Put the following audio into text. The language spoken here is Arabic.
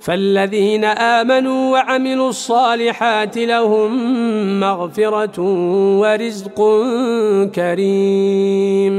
فالذين آمنوا وعملوا الصالحات لهم مغفرة ورزق كريم.